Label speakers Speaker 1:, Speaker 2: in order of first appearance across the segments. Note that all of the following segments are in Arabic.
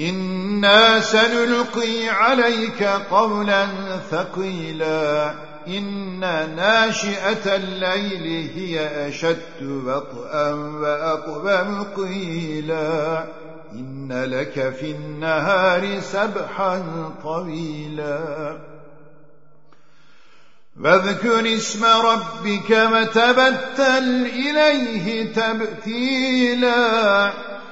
Speaker 1: إنا سنلقي عليك قولا ثقيلا إن ناشئة الليل هي أشد وطئا وأقبم قيلا إن لك في النهار سبحا طويلا واذكر اسم ربك وتبتل إليه تبتيلا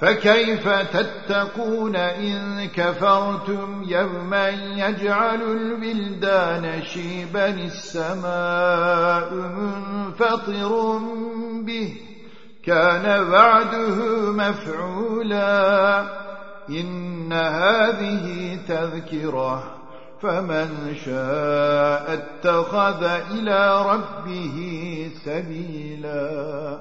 Speaker 1: فكيف تتقون إن كفرتم يوما يجعل البلدان شيبا السماء منفطر به كان وعده مفعولا إن هذه تذكرة فمن شاء اتخذ إلى ربه سبيلا